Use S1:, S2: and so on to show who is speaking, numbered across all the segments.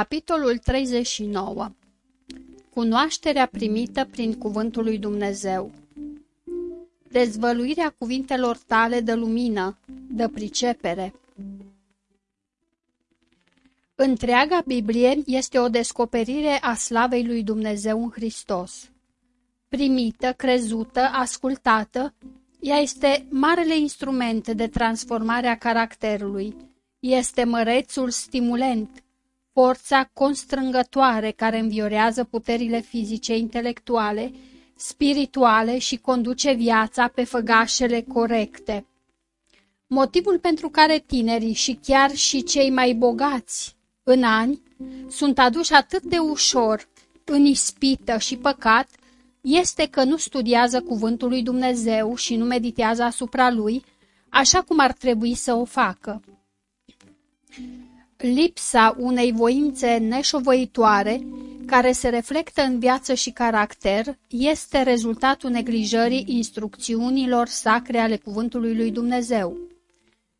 S1: Capitolul 39 Cunoașterea primită prin cuvântul lui Dumnezeu Dezvăluirea cuvintelor tale de lumină, de pricepere. Întreaga Biblie este o descoperire a slavei lui Dumnezeu în Hristos. Primită, crezută, ascultată, ea este marele instrument de transformare a caracterului. Este mărețul stimulent, forța constrângătoare care înviorează puterile fizice, intelectuale, spirituale și conduce viața pe făgașele corecte. Motivul pentru care tinerii și chiar și cei mai bogați în ani sunt aduși atât de ușor în ispită și păcat este că nu studiază cuvântul lui Dumnezeu și nu meditează asupra lui, așa cum ar trebui să o facă. Lipsa unei voințe neșovăitoare, care se reflectă în viață și caracter, este rezultatul neglijării instrucțiunilor sacre ale cuvântului lui Dumnezeu.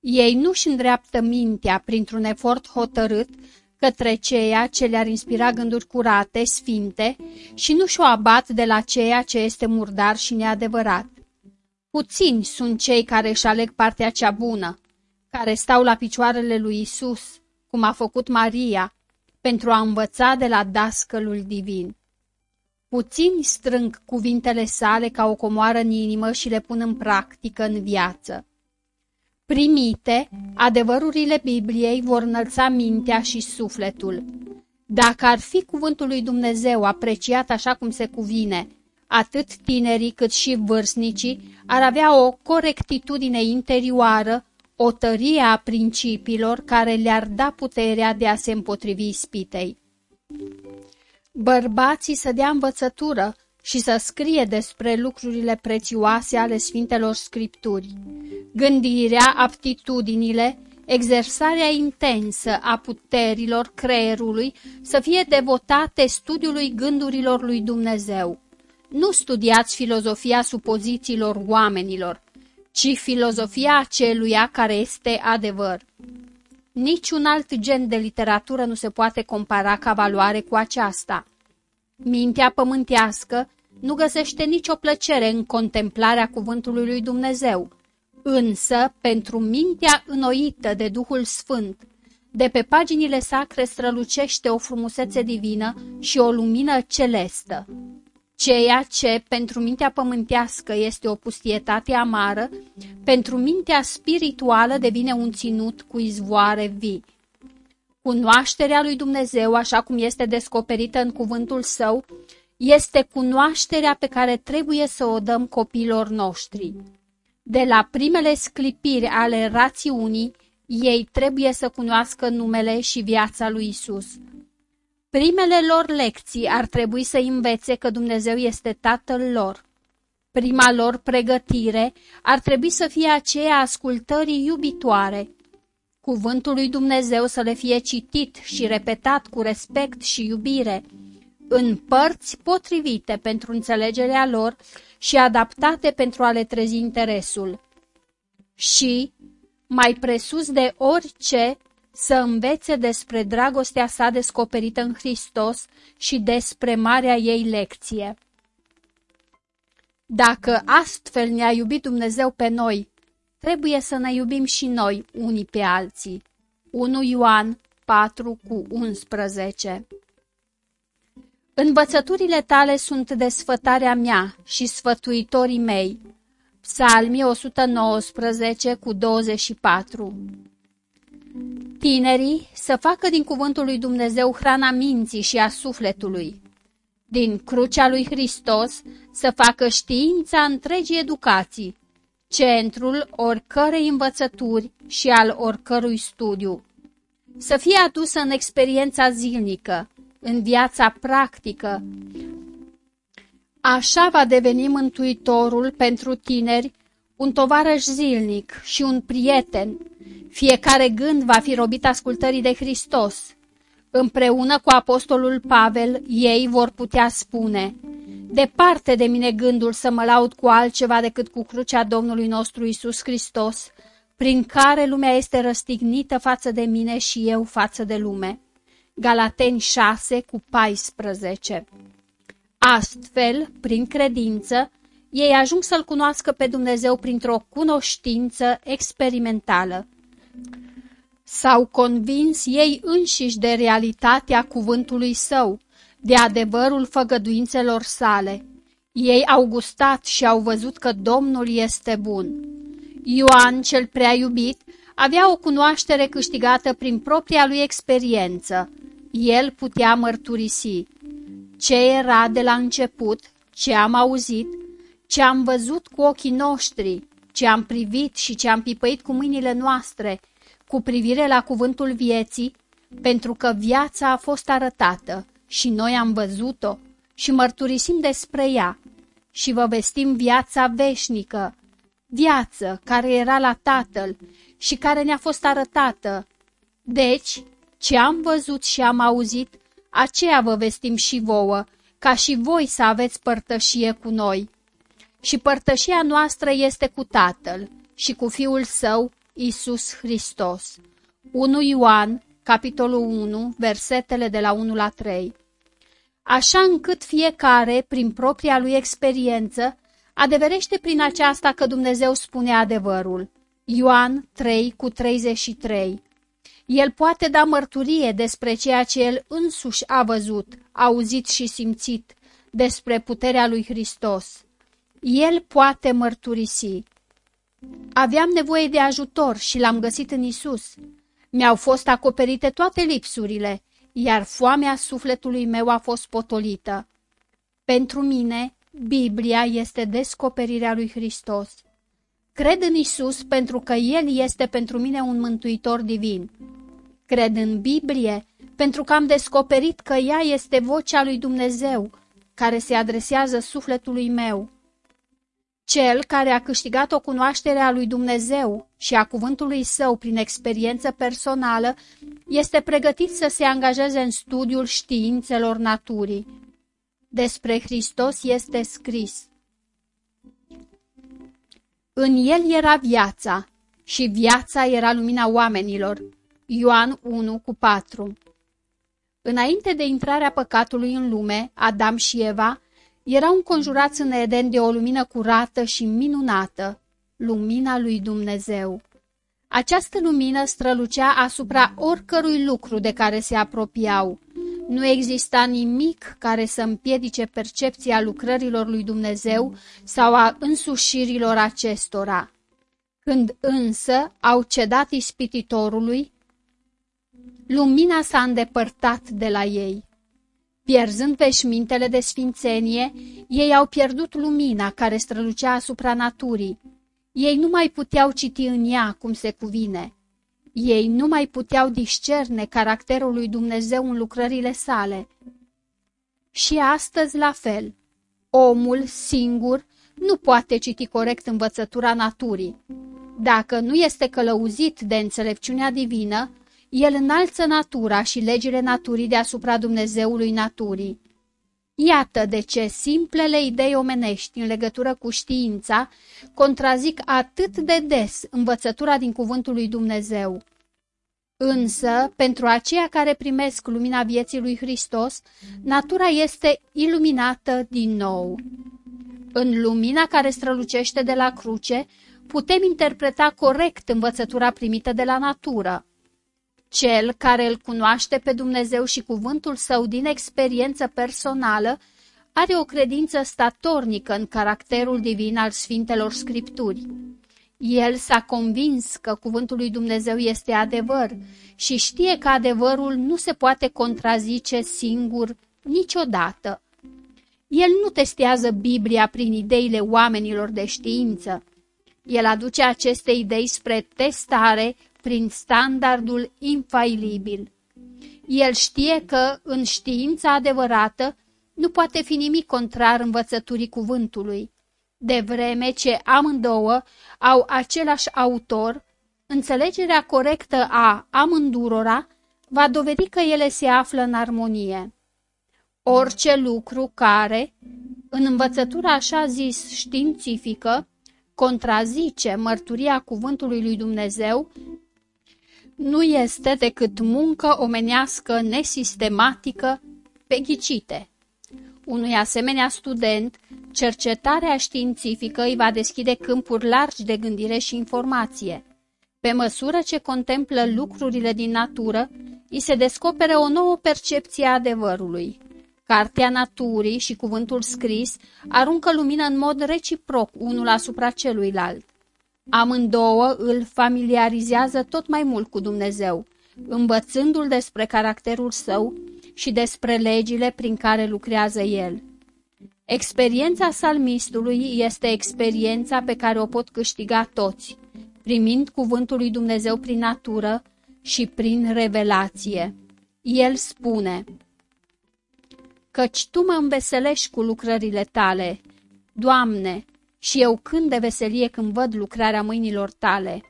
S1: Ei nu-și îndreaptă mintea printr-un efort hotărât către ceea ce le-ar inspira gânduri curate, sfinte, și nu și-o abat de la ceea ce este murdar și neadevărat. Puțini sunt cei care își aleg partea cea bună, care stau la picioarele lui Isus, cum a făcut Maria, pentru a învăța de la dascălul divin. Puțini strâng cuvintele sale ca o comoară în inimă și le pun în practică în viață. Primite, adevărurile Bibliei vor înălța mintea și sufletul. Dacă ar fi cuvântul lui Dumnezeu apreciat așa cum se cuvine, atât tinerii cât și vârstnicii ar avea o corectitudine interioară o tărie a principiilor care le-ar da puterea de a se împotrivi spitei. Bărbații să dea învățătură și să scrie despre lucrurile prețioase ale Sfintelor Scripturi. Gândirea, aptitudinile, exersarea intensă a puterilor creierului să fie devotate studiului gândurilor lui Dumnezeu. Nu studiați filozofia supozițiilor oamenilor, ci filozofia aceluia care este adevăr. Niciun alt gen de literatură nu se poate compara ca valoare cu aceasta. Mintea pământească nu găsește nicio plăcere în contemplarea cuvântului lui Dumnezeu, însă, pentru mintea înnoită de Duhul Sfânt, de pe paginile sacre strălucește o frumusețe divină și o lumină celestă. Ceea ce pentru mintea pământească este o pustietate amară, pentru mintea spirituală devine un ținut cu izvoare vii. Cunoașterea lui Dumnezeu, așa cum este descoperită în cuvântul său, este cunoașterea pe care trebuie să o dăm copiilor noștri. De la primele sclipiri ale rațiunii, ei trebuie să cunoască numele și viața lui Isus. Primele lor lecții ar trebui să învețe că Dumnezeu este Tatăl lor. Prima lor pregătire ar trebui să fie aceea ascultării iubitoare. Cuvântul lui Dumnezeu să le fie citit și repetat cu respect și iubire, în părți potrivite pentru înțelegerea lor și adaptate pentru a le trezi interesul. Și, mai presus de orice, să învețe despre dragostea sa descoperită în Hristos și despre marea ei lecție. Dacă astfel ne-a iubit Dumnezeu pe noi, trebuie să ne iubim și noi unii pe alții. 1 Ioan 4 cu 11 Învățăturile tale sunt desfătarea mea și sfătuitorii mei. Psalmii 119 cu 24 Tinerii să facă din cuvântul lui Dumnezeu hrana minții și a sufletului. Din crucea lui Hristos să facă știința întregii educații, centrul oricărei învățături și al oricărui studiu. Să fie adusă în experiența zilnică, în viața practică. Așa va deveni Mântuitorul pentru tineri un tovarăș zilnic și un prieten. Fiecare gând va fi robit ascultării de Hristos. Împreună cu apostolul Pavel, ei vor putea spune, Departe de mine gândul să mă laud cu altceva decât cu crucea Domnului nostru Isus Hristos, prin care lumea este răstignită față de mine și eu față de lume. Galateni 6 cu 14. Astfel, prin credință, ei ajung să-L cunoască pe Dumnezeu printr-o cunoștință experimentală. S-au convins ei înșiși de realitatea cuvântului său, de adevărul făgăduințelor sale. Ei au gustat și au văzut că Domnul este bun. Ioan, cel prea iubit, avea o cunoaștere câștigată prin propria lui experiență. El putea mărturisi ce era de la început, ce am auzit, ce am văzut cu ochii noștri, ce am privit și ce am pipăit cu mâinile noastre, cu privire la cuvântul vieții, pentru că viața a fost arătată și noi am văzut-o și mărturisim despre ea și vă vestim viața veșnică, viață care era la Tatăl și care ne-a fost arătată. Deci, ce am văzut și am auzit, aceea vă vestim și vouă, ca și voi să aveți părtășie cu noi. Și părtășia noastră este cu Tatăl și cu Fiul Său, Isus Hristos. 1 Ioan, capitolul 1, versetele de la 1 la 3 Așa încât fiecare, prin propria lui experiență, adeverește prin aceasta că Dumnezeu spune adevărul. Ioan 3 cu 33 El poate da mărturie despre ceea ce el însuși a văzut, auzit și simțit, despre puterea lui Hristos. El poate mărturisi. Aveam nevoie de ajutor și l-am găsit în Isus. Mi-au fost acoperite toate lipsurile, iar foamea sufletului meu a fost potolită. Pentru mine, Biblia este descoperirea lui Hristos. Cred în Isus pentru că El este pentru mine un mântuitor divin. Cred în Biblie pentru că am descoperit că ea este vocea lui Dumnezeu, care se adresează sufletului meu. Cel care a câștigat o cunoaștere a lui Dumnezeu și a cuvântului său prin experiență personală este pregătit să se angajeze în studiul științelor naturii. Despre Hristos este scris. În el era viața și viața era lumina oamenilor. Ioan 1 cu 4 Înainte de intrarea păcatului în lume, Adam și Eva erau înconjurați în Eden de o lumină curată și minunată, lumina lui Dumnezeu. Această lumină strălucea asupra oricărui lucru de care se apropiau. Nu exista nimic care să împiedice percepția lucrărilor lui Dumnezeu sau a însușirilor acestora. Când însă au cedat ispititorului, lumina s-a îndepărtat de la ei. Pierzând veșmintele de sfințenie, ei au pierdut lumina care strălucea asupra naturii. Ei nu mai puteau citi în ea cum se cuvine. Ei nu mai puteau discerne caracterul lui Dumnezeu în lucrările sale. Și astăzi la fel. Omul singur nu poate citi corect învățătura naturii. Dacă nu este călăuzit de înțelepciunea divină, el înalță natura și legile naturii deasupra Dumnezeului naturii. Iată de ce simplele idei omenești în legătură cu știința contrazic atât de des învățătura din cuvântul lui Dumnezeu. Însă, pentru aceia care primesc lumina vieții lui Hristos, natura este iluminată din nou. În lumina care strălucește de la cruce, putem interpreta corect învățătura primită de la natură. Cel care îl cunoaște pe Dumnezeu și cuvântul său din experiență personală are o credință statornică în caracterul divin al Sfintelor Scripturi. El s-a convins că cuvântul lui Dumnezeu este adevăr și știe că adevărul nu se poate contrazice singur niciodată. El nu testează Biblia prin ideile oamenilor de știință. El aduce aceste idei spre testare prin standardul infailibil. El știe că, în știința adevărată, nu poate fi nimic contrar învățăturii cuvântului. De vreme ce amândouă au același autor, înțelegerea corectă a amândurora va dovedi că ele se află în armonie. Orice lucru care, în învățătura așa zis științifică, contrazice mărturia cuvântului lui Dumnezeu, nu este decât muncă omenească nesistematică pe ghicite. Unui asemenea student, cercetarea științifică îi va deschide câmpuri largi de gândire și informație. Pe măsură ce contemplă lucrurile din natură, îi se descoperă o nouă percepție a adevărului. Cartea naturii și cuvântul scris aruncă lumină în mod reciproc unul asupra celuilalt. Amândouă îl familiarizează tot mai mult cu Dumnezeu, învățându-l despre caracterul său și despre legile prin care lucrează el. Experiența salmistului este experiența pe care o pot câștiga toți, primind cuvântul lui Dumnezeu prin natură și prin revelație. El spune, Căci Tu mă înveselești cu lucrările Tale, Doamne, și eu când de veselie când văd lucrarea mâinilor Tale.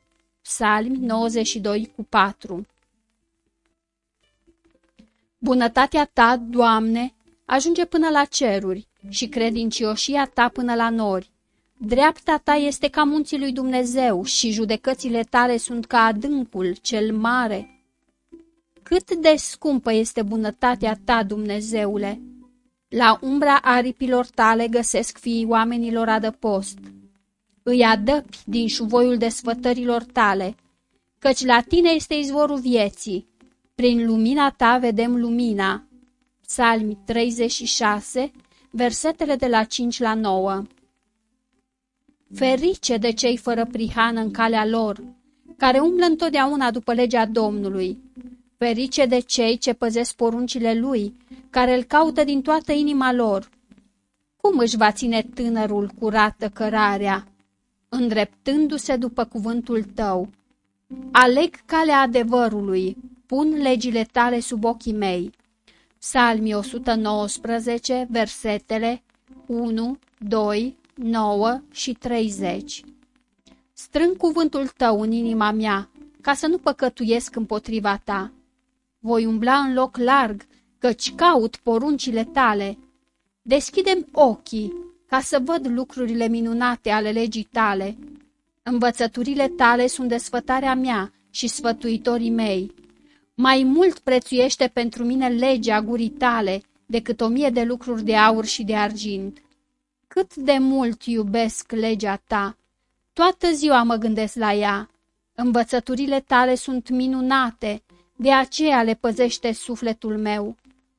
S1: Psalmi 92 cu 4 Bunătatea Ta, Doamne, ajunge până la ceruri și credincioșia Ta până la nori. Dreapta ta este ca munții lui Dumnezeu și judecățile tale sunt ca adâncul cel mare. Cât de scumpă este bunătatea ta, Dumnezeule! La umbra aripilor tale găsesc fiii oamenilor adăpost. Îi adăpi din șuvoiul desfătărilor tale, căci la tine este izvorul vieții. Prin lumina ta vedem lumina. Psalmi 36, versetele de la 5 la 9 Ferice de cei fără prihană în calea lor, care umblă întotdeauna după legea Domnului. Ferice de cei ce păzesc poruncile lui, care îl caută din toată inima lor. Cum își va ține tânărul curată cărarea, îndreptându-se după cuvântul tău? Aleg calea adevărului, pun legile tale sub ochii mei. Salmi 119, versetele 1, 2, 9 și 30 Strâng cuvântul tău în inima mea, ca să nu păcătuiesc împotriva ta. Voi umbla în loc larg, căci caut poruncile tale. Deschidem ochii, ca să văd lucrurile minunate ale legii tale. Învățăturile tale sunt desfătarea mea și sfătuitorii mei. Mai mult prețuiește pentru mine legea gurii tale decât o mie de lucruri de aur și de argint. Cât de mult iubesc legea ta! Toată ziua mă gândesc la ea. Învățăturile tale sunt minunate, de aceea le păzește sufletul meu.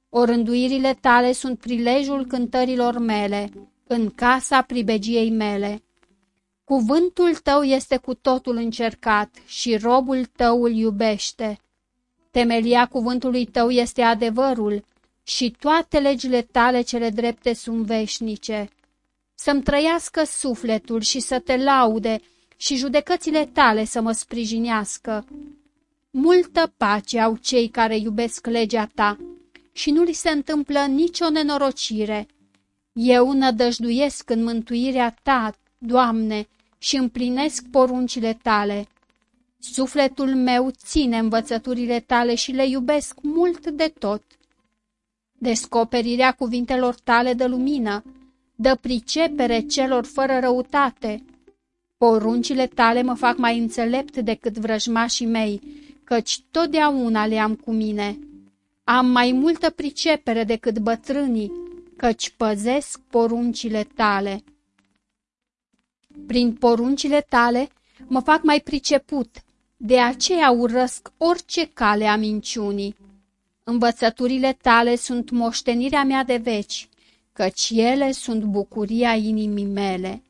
S1: Orânduirile tale sunt prilejul cântărilor mele, în casa pribegiei mele. Cuvântul tău este cu totul încercat și robul tău îl iubește. Temelia cuvântului tău este adevărul și toate legile tale cele drepte sunt veșnice să-mi trăiască sufletul și să te laude și judecățile tale să mă sprijinească. Multă pace au cei care iubesc legea ta și nu li se întâmplă nicio nenorocire. Eu nădăjduiesc în mântuirea ta, Doamne, și împlinesc poruncile tale. Sufletul meu ține învățăturile tale și le iubesc mult de tot. Descoperirea cuvintelor tale de lumină dă pricepere celor fără răutate. Poruncile tale mă fac mai înțelept decât vrăjmașii mei, căci totdeauna le am cu mine. Am mai multă pricepere decât bătrânii, căci păzesc poruncile tale. Prin poruncile tale mă fac mai priceput, de aceea urăsc orice cale a minciunii. Învățăturile tale sunt moștenirea mea de veci căci ele sunt bucuria inimii mele.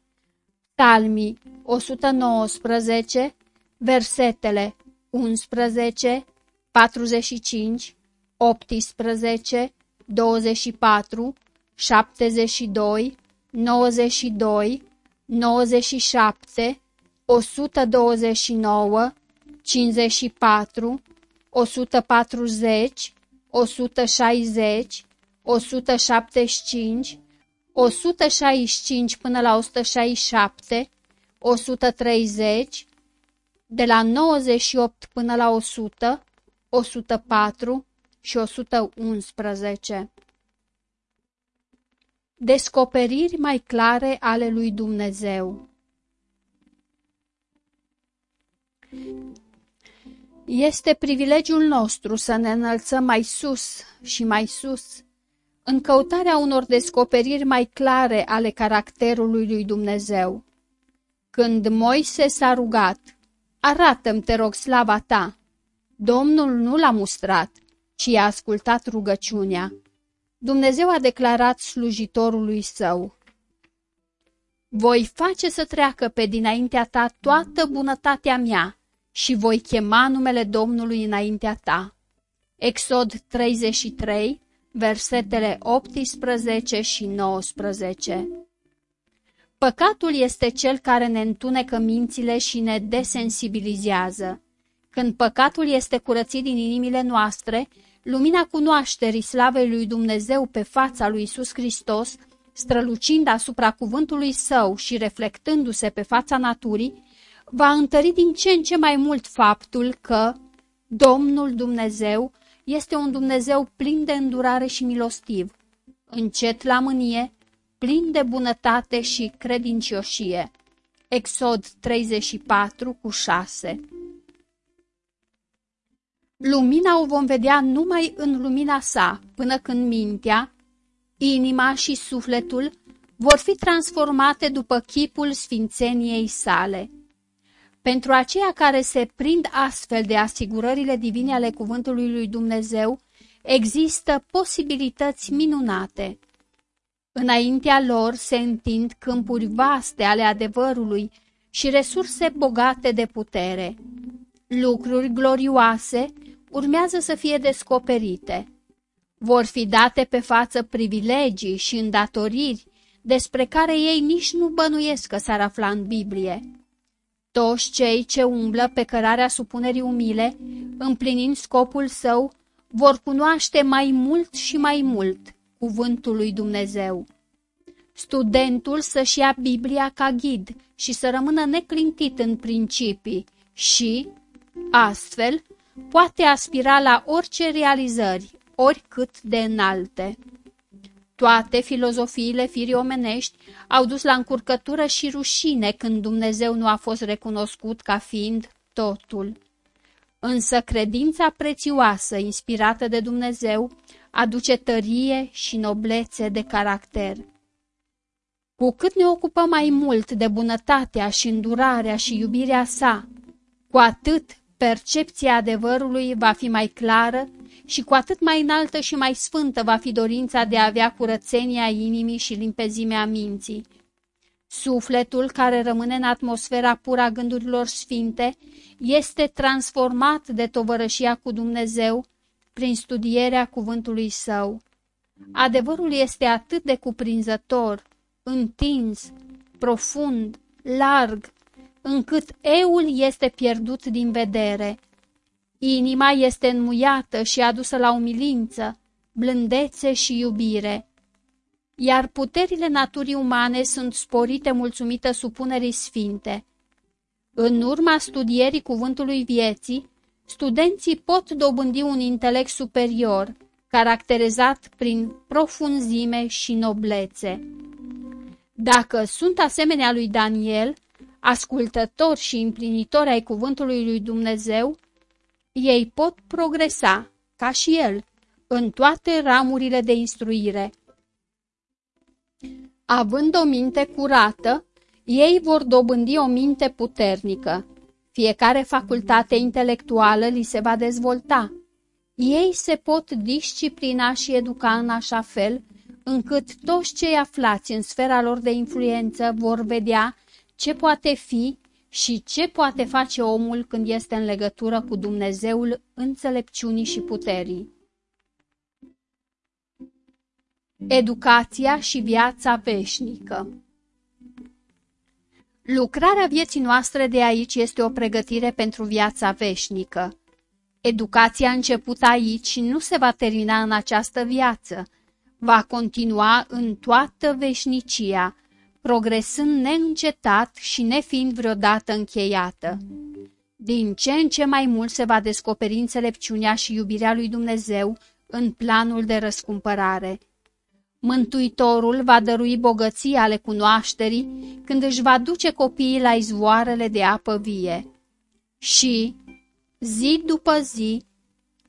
S1: Psalmii 119, versetele 11, 45, 18, 24, 72, 92, 97, 129, 54, 140, 160, 175, 165 până la 167, 130, de la 98 până la 100, 104 și 111. Descoperiri mai clare ale lui Dumnezeu Este privilegiul nostru să ne înălțăm mai sus și mai sus, în căutarea unor descoperiri mai clare ale caracterului lui Dumnezeu. Când Moise s-a rugat, arată-mi, te rog, slava ta, Domnul nu l-a mustrat, ci a ascultat rugăciunea. Dumnezeu a declarat slujitorului său, Voi face să treacă pe dinaintea ta toată bunătatea mea și voi chema numele Domnului înaintea ta. Exod 33, versetele 18 și 19 Păcatul este cel care ne întunecă mințile și ne desensibilizează. Când păcatul este curățit din inimile noastre, lumina cunoașterii slavei lui Dumnezeu pe fața lui Isus Hristos, strălucind asupra cuvântului său și reflectându-se pe fața naturii, va întări din ce în ce mai mult faptul că Domnul Dumnezeu este un Dumnezeu plin de îndurare și milostiv, încet la mânie, plin de bunătate și credincioșie. Exod 34 cu 6 Lumina o vom vedea numai în lumina sa, până când mintea, inima și sufletul vor fi transformate după chipul sfințeniei sale. Pentru aceia care se prind astfel de asigurările divine ale cuvântului lui Dumnezeu, există posibilități minunate. Înaintea lor se întind câmpuri vaste ale adevărului și resurse bogate de putere. Lucruri glorioase urmează să fie descoperite. Vor fi date pe față privilegii și îndatoriri despre care ei nici nu bănuiesc că s-ar afla în Biblie. Toți cei ce umblă pe cărarea supunerii umile, împlinind scopul său, vor cunoaște mai mult și mai mult cuvântul lui Dumnezeu. Studentul să-și ia Biblia ca ghid și să rămână neclintit în principii și, astfel, poate aspira la orice realizări, oricât de înalte. Toate filozofiile firii omenești au dus la încurcătură și rușine când Dumnezeu nu a fost recunoscut ca fiind totul. Însă credința prețioasă, inspirată de Dumnezeu, aduce tărie și noblețe de caracter. Cu cât ne ocupăm mai mult de bunătatea și îndurarea și iubirea sa, cu atât percepția adevărului va fi mai clară și cu atât mai înaltă și mai sfântă va fi dorința de a avea curățenia inimii și limpezimea minții. Sufletul care rămâne în atmosfera pură a gândurilor sfinte este transformat de tovărășia cu Dumnezeu prin studierea cuvântului său. Adevărul este atât de cuprinzător, întins, profund, larg, încât eul este pierdut din vedere. Inima este înmuiată și adusă la umilință, blândețe și iubire. Iar puterile naturii umane sunt sporite mulțumită supunerii sfinte. În urma studierii cuvântului vieții, studenții pot dobândi un intelect superior, caracterizat prin profunzime și noblețe. Dacă sunt asemenea lui Daniel, ascultători și împlinitori ai cuvântului lui Dumnezeu, ei pot progresa, ca și el, în toate ramurile de instruire. Având o minte curată, ei vor dobândi o minte puternică. Fiecare facultate intelectuală li se va dezvolta. Ei se pot disciplina și educa în așa fel încât toți cei aflați în sfera lor de influență vor vedea ce poate fi și ce poate face omul când este în legătură cu Dumnezeul înțelepciunii și puterii. Educația și viața veșnică Lucrarea vieții noastre de aici este o pregătire pentru viața veșnică. Educația început aici nu se va termina în această viață, va continua în toată veșnicia, progresând neîncetat și nefiind vreodată încheiată. Din ce în ce mai mult se va descoperi înțelepciunea și iubirea lui Dumnezeu în planul de răscumpărare. Mântuitorul va dărui bogății ale cunoașterii când își va duce copiii la izvoarele de apă vie. Și, zi după zi,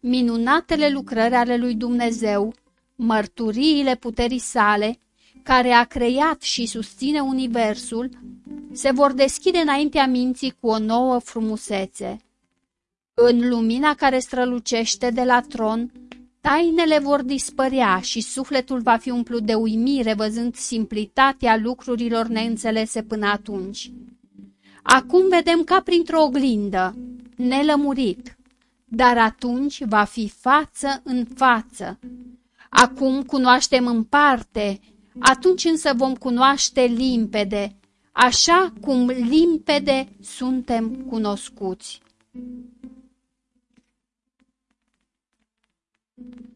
S1: minunatele lucrări ale lui Dumnezeu, mărturiile puterii sale, care a creat și susține Universul, se vor deschide înaintea minții cu o nouă frumusețe. În lumina care strălucește de la tron, tainele vor dispărea și sufletul va fi umplut de uimire văzând simplitatea lucrurilor neînțelese până atunci. Acum vedem ca printr-o oglindă, nelămurit, dar atunci va fi față în față. Acum cunoaștem în parte, atunci însă vom cunoaște limpede, așa cum limpede suntem cunoscuți.